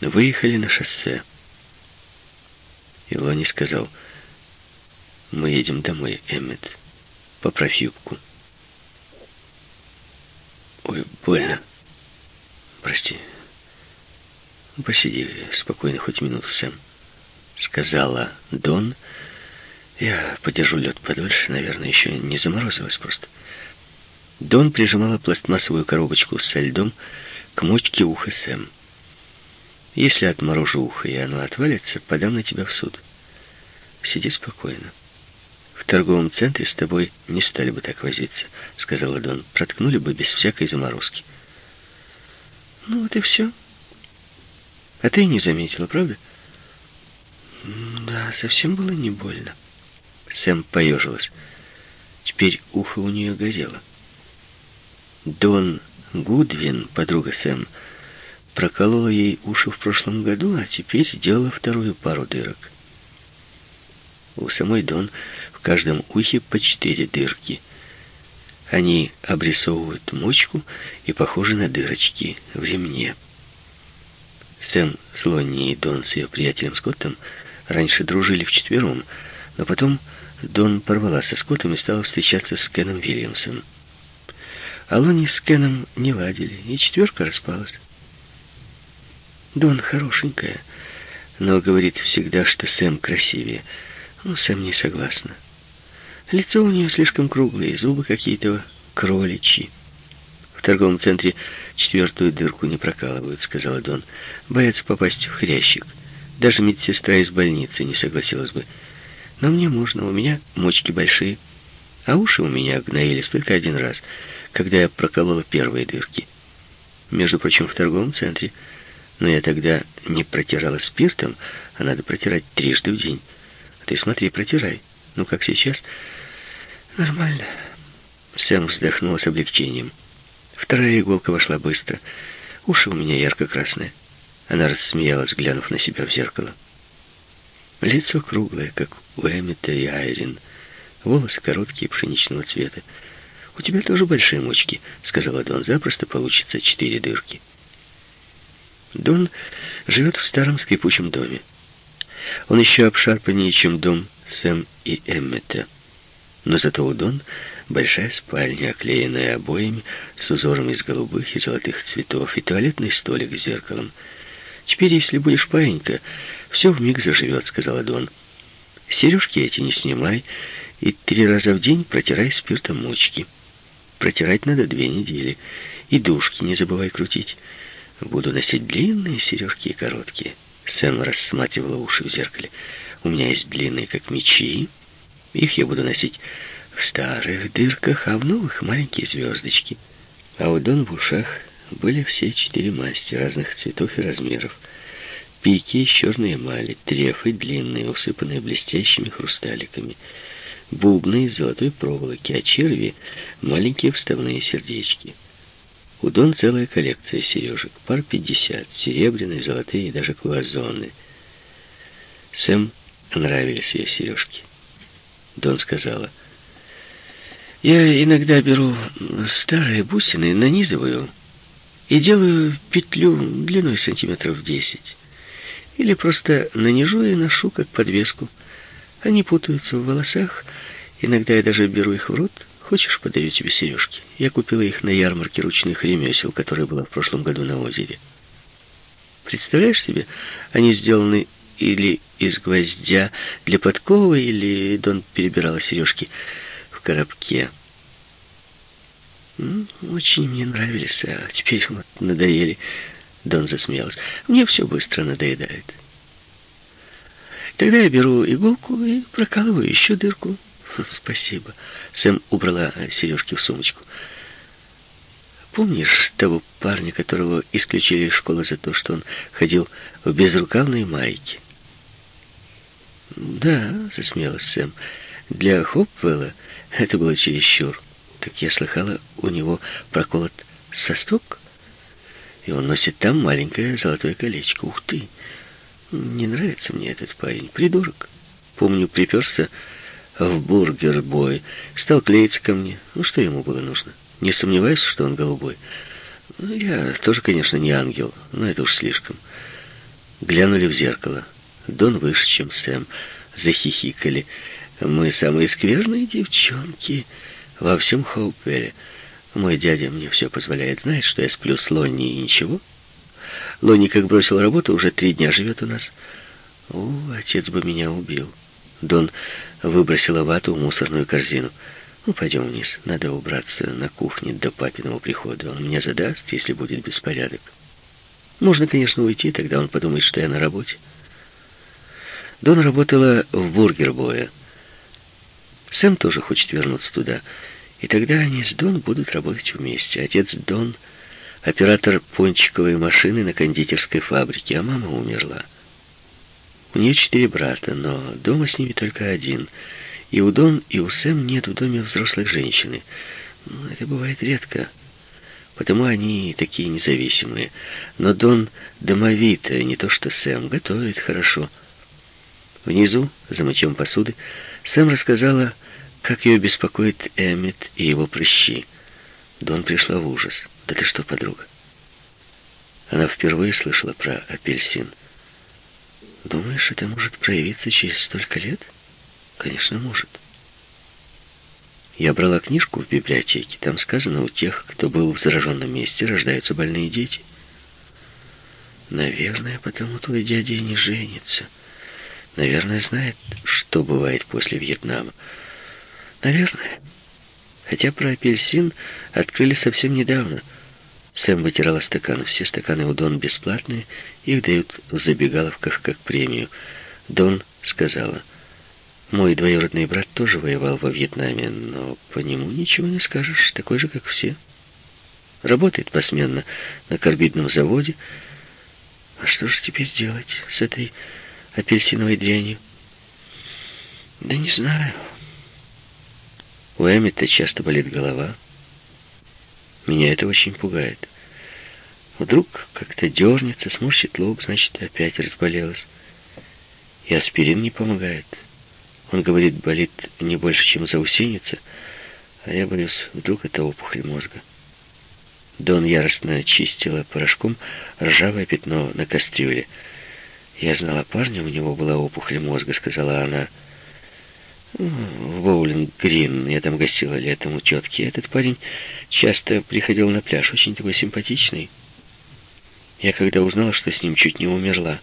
Выехали на шоссе. И Лони сказал, «Мы едем домой, Эммет. Поправь юбку». «Ой, больно. Прости. Посиди спокойно хоть минуту, Сэм», — сказала Дон. «Я подержу лед подольше, наверное, еще не заморозилась просто». Дон прижимала пластмассовую коробочку со льдом к мочке уха Сэм. Если отморожу ухо, и оно отвалится, подам на тебя в суд. Сиди спокойно. В торговом центре с тобой не стали бы так возиться, сказала Дон. Проткнули бы без всякой заморозки. Ну вот и все. А ты не заметила, правда? Да, совсем было не больно. Сэм поежилась. Теперь ухо у нее горело. Дон Гудвин, подруга Сэм, проколола ей уши в прошлом году, а теперь сделала вторую пару дырок. У самой Дон в каждом ухе по четыре дырки. Они обрисовывают мочку и похожи на дырочки в ремне. Сэм Слонни и Дон с ее приятелем Скоттом раньше дружили вчетвером, но потом Дон порвала со Скоттом и стала встречаться с Кеном Вильямсом. А Лони с Кеном не ладили, и четверка распалась. Дон хорошенькая, но говорит всегда, что Сэм красивее. Ну, Сэм не согласна. Лицо у нее слишком круглое, зубы какие-то кроличьи. В торговом центре четвертую дырку не прокалывают, сказала Дон. Боятся попасть в хрящик. Даже медсестра из больницы не согласилась бы. Но мне можно, у меня мочки большие. А уши у меня гноились только один раз, когда я проколола первые дырки. Между прочим, в торговом центре. Но я тогда не протирала спиртом, а надо протирать трижды в день. Ты смотри, протирай. Ну, как сейчас? Нормально. Сэм вздохнул с облегчением. Вторая иголка вошла быстро. Уши у меня ярко-красные. Она рассмеялась, глянув на себя в зеркало. Лицо круглое, как у Эммета и Айрин. Волосы короткие, пшеничного цвета. «У тебя тоже большие мочки», — сказала Дон. «Запросто получится четыре дырки». Дон живет в старом скрипучем доме. Он еще обшарпаннее, чем дом Сэм и Эммета. Но зато у Дон большая спальня, оклеенная обоями с узором из голубых и золотых цветов, и туалетный столик с зеркалом. «Теперь, если будешь паинька, все вмиг заживет», — сказала Дон. «Сережки эти не снимай, и три раза в день протирай спиртом мочки. Протирать надо две недели, и дужки не забывай крутить». Буду носить длинные сережки и короткие. Сэм рассматривала уши в зеркале. У меня есть длинные, как мечи. Их я буду носить в старых дырках, а в новых маленькие звездочки. А у Дон в ушах были все четыре масти разных цветов и размеров. Пики из черной эмали, трефы длинные, усыпанные блестящими хрусталиками, бубны из золотой проволоки, а черви — маленькие вставные сердечки — у Дон целая коллекция сережек, пар 50, серебряные, золотые и даже клуазоны. Сэм нравились ее сережки. Дон сказала, «Я иногда беру старые бусины, нанизываю и делаю петлю длиной сантиметров 10. Или просто нанижу и ношу как подвеску. Они путаются в волосах, иногда я даже беру их в рот, Хочешь, подарю тебе сережки? Я купила их на ярмарке ручных ремесел, которая была в прошлом году на озере. Представляешь себе, они сделаны или из гвоздя для подковы, или Дон перебирала сережки в коробке. очень мне нравились, а теперь вот надоели. Дон засмеялась. Мне все быстро надоедает. Тогда я беру иголку и прокалываю еще дырку. Спасибо. Сэм убрала сережки в сумочку. Помнишь того парня, которого исключили из школы за то, что он ходил в безрукавной майке? Да, засмеялась Сэм. Для Хопвелла это было чересчур. Так я слыхала, у него проколот состок, и он носит там маленькое золотое колечко. Ух ты! Не нравится мне этот парень. Придурок. Помню, приперся в бургер-бой. Стал клеиться ко мне. Ну, что ему было нужно? Не сомневаюсь, что он голубой. Ну, я тоже, конечно, не ангел, но это уж слишком. Глянули в зеркало. Дон выше, чем Сэм. Захихикали. «Мы самые скверные девчонки во всем Хоупвеле. Мой дядя мне все позволяет. Знает, что я сплю с Лонни и ничего. Лонни, как бросил работу, уже три дня живет у нас. О, отец бы меня убил». Дон выбросила вату в мусорную корзину. «Ну, пойдем вниз. Надо убраться на кухне до папиного прихода. Он меня задаст, если будет беспорядок. Можно, конечно, уйти, тогда он подумает, что я на работе». Дон работала в бургербое. Сэм тоже хочет вернуться туда. И тогда они с Дон будут работать вместе. Отец Дон — оператор пончиковой машины на кондитерской фабрике, а мама умерла. У нее четыре брата, но дома с ними только один. И у Дон, и у Сэм нет в доме взрослой женщины. Ну, это бывает редко. Потому они такие независимые. Но Дон домовитая, не то что Сэм, готовит хорошо. Внизу, за мытьем посуды, Сэм рассказала, как ее беспокоит Эммет и его прыщи. Дон пришла в ужас. «Да ты что, подруга?» Она впервые слышала про апельсин. «Думаешь, это может проявиться через столько лет?» «Конечно, может». Я брала книжку в библиотеке. Там сказано, у тех, кто был в зараженном месте, рождаются больные дети. Наверное, потому твой дядя не женится. Наверное, знает, что бывает после Вьетнама. Наверное. Хотя про апельсин открыли совсем недавно. Сэм вытирала стаканы. Все стаканы у Дон бесплатные. Их дают в забегаловках как премию. Дон сказала, «Мой двоюродный брат тоже воевал во Вьетнаме, но по нему ничего не скажешь, такой же, как все. Работает посменно на карбидном заводе. А что же теперь делать с этой апельсиновой дрянью? Да не знаю. У Эммета часто болит голова. Меня это очень пугает. Вдруг как-то дернется, сморщит лоб, значит, опять разболелась. И аспирин не помогает. Он говорит, болит не больше, чем заусеница, а я боюсь, вдруг это опухоль мозга. Дон яростно чистила порошком ржавое пятно на кастрюле. «Я знала парня, у него была опухоль мозга», — сказала она. «В Боулинг-Грин, я там гостила летом у тетки. Этот парень часто приходил на пляж, очень такой симпатичный. Я когда узнала, что с ним чуть не умерла.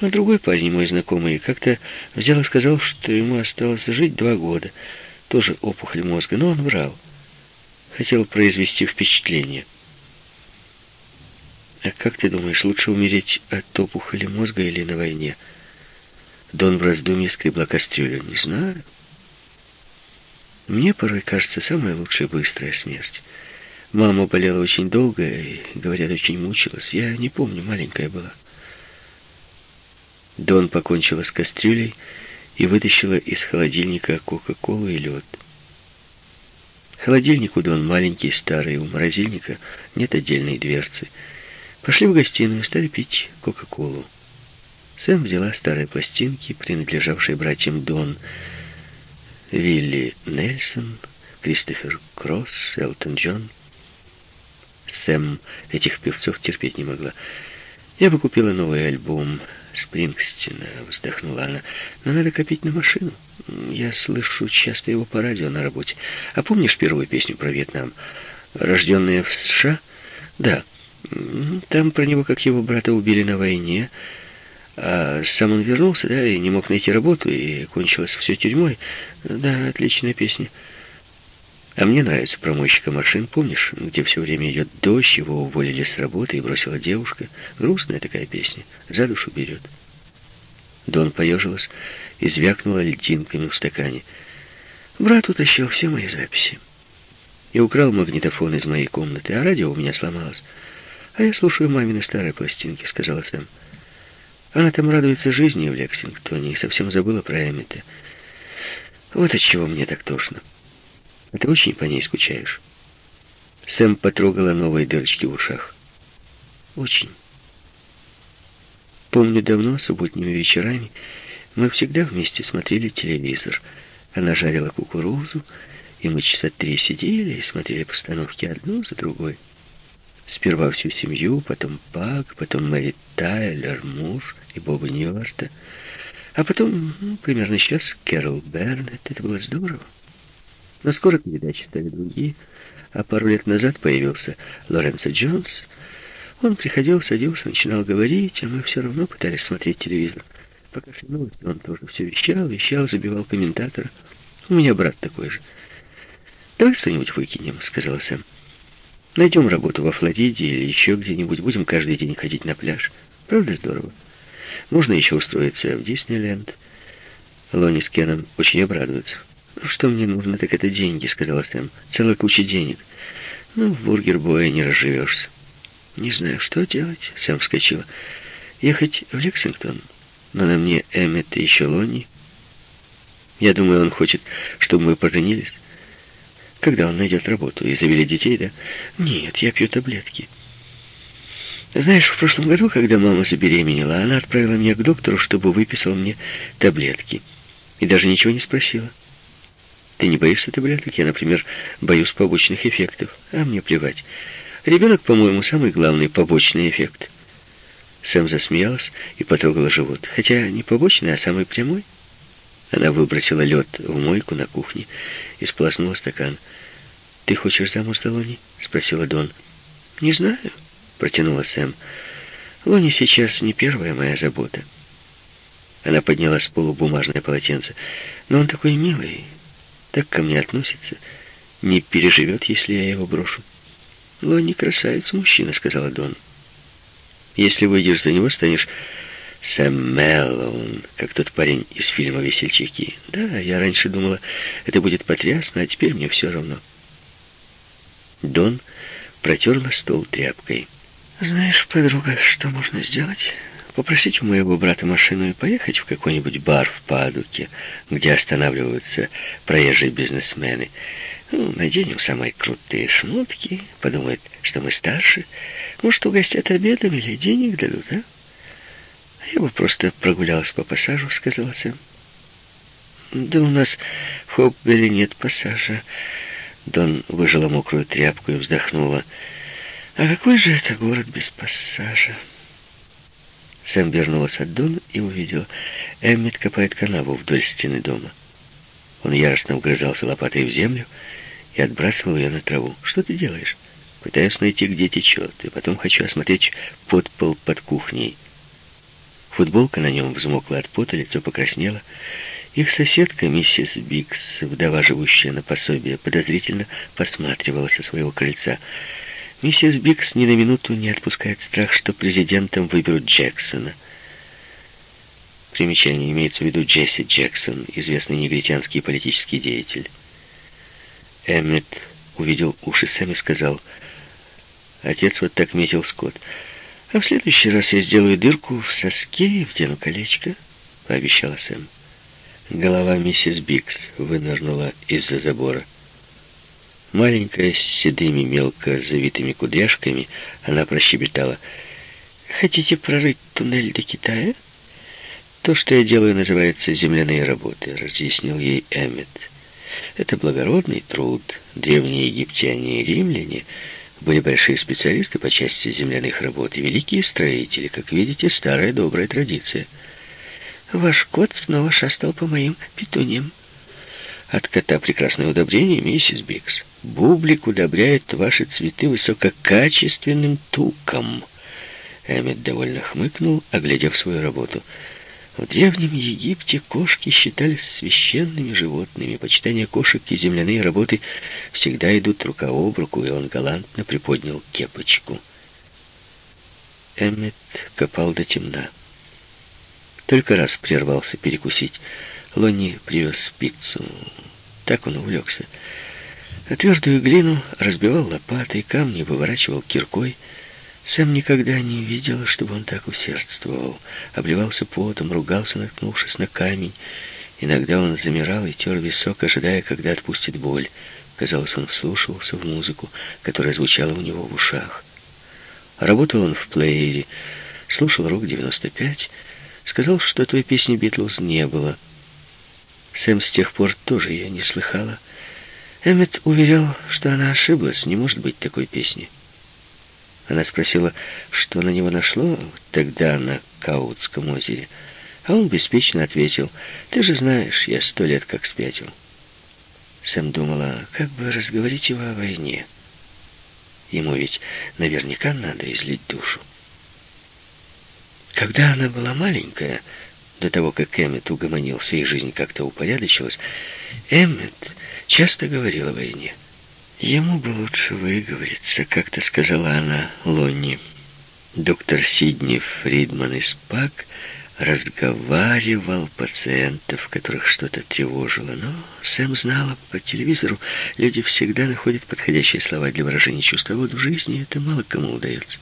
А другой парень, мой знакомый, как-то взял и сказал, что ему осталось жить два года. Тоже опухоль мозга, но он врал. Хотел произвести впечатление». А как ты думаешь, лучше умереть от опухоли мозга или на войне? Дон в раздумье скребла кастрюлю. Не знаю. Мне порой кажется самая лучшая быстрая смерть. Мама болела очень долго и, говорят, очень мучилась. Я не помню, маленькая была. Дон покончила с кастрюлей и вытащила из холодильника кока-колу и лед. Холодильник у Дон маленький, старый, у морозильника нет отдельной дверцы — Пошли в гостиную, стали пить Кока-Колу. Сэм взяла старые пластинки, принадлежавшие братьям Дон, Вилли Нельсон, Кристофер Кросс, Элтон Джон. Сэм этих певцов терпеть не могла. Я бы купила новый альбом Спрингстина, вздохнула она. Но надо копить на машину. Я слышу часто его по радио на работе. А помнишь первую песню про Вьетнам? Рожденная в США? Да. Там про него, как его брата убили на войне, а сам он вернулся, да, и не мог найти работу, и кончилось все тюрьмой. Да, отличная песня. А мне нравится промойщика машин, помнишь, где все время идет дождь, его уволили с работы и бросила девушка. Грустная такая песня, за душу берет. Дон поежилась и звякнула льдинками в стакане. Брат утащил все мои записи. И украл магнитофон из моей комнаты, а радио у меня сломалось. «А я слушаю мамины старые пластинки», — сказала Сэм. «Она там радуется жизни в Лексингтоне и совсем забыла про Эммета. Вот от чего мне так тошно. А ты очень по ней скучаешь?» Сэм потрогала новые дырочки в ушах. «Очень. Помню давно, субботними вечерами, мы всегда вместе смотрели телевизор. Она жарила кукурузу, и мы часа три сидели и смотрели постановки одну за другой». Сперва всю семью, потом Пак, потом Мэри Тайлер, муж и Боба Ньюарта. А потом, ну, примерно сейчас, Кэрол Бернетт. Это было здорово. Но скоро передачи стали другие. А пару лет назад появился Лоренцо Джонс. Он приходил, садился, начинал говорить, а мы все равно пытались смотреть телевизор. Пока шли новости, он тоже все вещал, вещал, забивал комментатора. У меня брат такой же. «Давай что-нибудь выкинем», — сказала Сэм. «Найдем работу во Флориде или еще где-нибудь. Будем каждый день ходить на пляж. Правда здорово? Можно еще устроиться в Диснейленд». Лони с Кеном очень обрадуются. «Ну, что мне нужно, так это деньги», — сказала Сэм. «Целая куча денег. Ну, в бургер-боя не разживешься». «Не знаю, что делать», — Сэм вскочила. «Ехать в Лексингтон?» Но на мне Эммет и еще Лонни. Я думаю, он хочет, чтобы мы поженились. Когда он найдет работу и завели детей, да? Нет, я пью таблетки. Знаешь, в прошлом году, когда мама забеременела, она отправила меня к доктору, чтобы выписал мне таблетки. И даже ничего не спросила. Ты не боишься таблеток? Я, например, боюсь побочных эффектов. А мне плевать. Ребенок, по-моему, самый главный побочный эффект — Сэм засмеялась и потрогала живот. Хотя не побочный, а самый прямой. Она выбросила лед в мойку на кухне и сполоснула стакан. «Ты хочешь замуж за Лони?» — спросила Дон. «Не знаю», — протянула Сэм. «Лони сейчас не первая моя забота». Она подняла с полу бумажное полотенце. «Но он такой милый, так ко мне относится. Не переживет, если я его брошу». «Лони красавец мужчина», — сказала Дон. Если выйдешь за него, станешь Сэм Мэллоун, как тот парень из фильма «Весельчаки». Да, я раньше думала, это будет потрясно, а теперь мне все равно. Дон протерла стол тряпкой. «Знаешь, подруга, что можно сделать? Попросить у моего брата машину и поехать в какой-нибудь бар в Падуке, где останавливаются проезжие бизнесмены. Ну, наденем самые крутые шмотки, подумает, что мы старше, может, угостят обедом или денег дадут, а? Я бы просто прогулялась по пассажу, сказала Сэм. Да у нас в Хопбеле нет пассажа. Дон выжила мокрую тряпку и вздохнула. А какой же это город без пассажа? Сэм вернулась от Дона и увидела. Эммит копает канаву вдоль стены дома. Он яростно угрызался лопатой в землю и отбрасывал ее на траву. «Что ты делаешь?» Пытаюсь найти, где течет, и потом хочу осмотреть подпол под кухней. Футболка на нем взмокла от пота, лицо покраснело. Их соседка, миссис Бикс, вдова, живущая на пособие, подозрительно посматривала со своего крыльца. Миссис Бикс ни на минуту не отпускает страх, что президентом выберут Джексона. Примечание имеется в виду Джесси Джексон, известный негритянский политический деятель. Эммет увидел уши Сэм и сказал... Отец вот так метил скот. А в следующий раз я сделаю дырку в соске и вдену колечко, пообещала Сэм. Голова миссис Бикс вынырнула из-за забора. Маленькая, с седыми, мелко завитыми кудряшками, она прощебетала. «Хотите прорыть туннель до Китая?» «То, что я делаю, называется земляные работы», — разъяснил ей Эммет. «Это благородный труд. Древние египтяне и римляне были большие специалисты по части земляных работ и великие строители. Как видите, старая добрая традиция. Ваш кот снова шастал по моим петуниям. От кота прекрасное удобрение, миссис Бикс. Бублик удобряет ваши цветы высококачественным туком. Эммет довольно хмыкнул, оглядев свою работу — в Древнем Египте кошки считались священными животными. Почитание кошек и земляные работы всегда идут рука об руку, и он галантно приподнял кепочку. Эммет копал до темна. Только раз прервался перекусить. Лонни привез пиццу. Так он увлекся. А твердую глину разбивал лопатой, камни выворачивал киркой — Сэм никогда не видела, чтобы он так усердствовал. Обливался потом, ругался, наткнувшись на камень. Иногда он замирал и тер висок, ожидая, когда отпустит боль. Казалось, он вслушивался в музыку, которая звучала у него в ушах. Работал он в плеере, слушал рок-95, сказал, что той песни Битлз не было. Сэм с тех пор тоже ее не слыхала. Эммет уверял, что она ошиблась, не может быть такой песни. Она спросила, что на него нашло тогда на Каутском озере. А он беспечно ответил, «Ты же знаешь, я сто лет как спятил». Сэм думала, как бы разговорить его о войне. Ему ведь наверняка надо излить душу. Когда она была маленькая, до того, как Эммет угомонился и жизнь как-то упорядочилась, Эммет часто говорил о войне. Ему бы лучше выговориться, как-то сказала она Лонни. Доктор Сидни Фридман из ПАК разговаривал пациентов, которых что-то тревожило. Но Сэм знала по телевизору, люди всегда находят подходящие слова для выражения чувства. Вот в жизни это мало кому удается.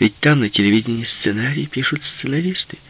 Ведь там на телевидении сценарии пишут сценаристы —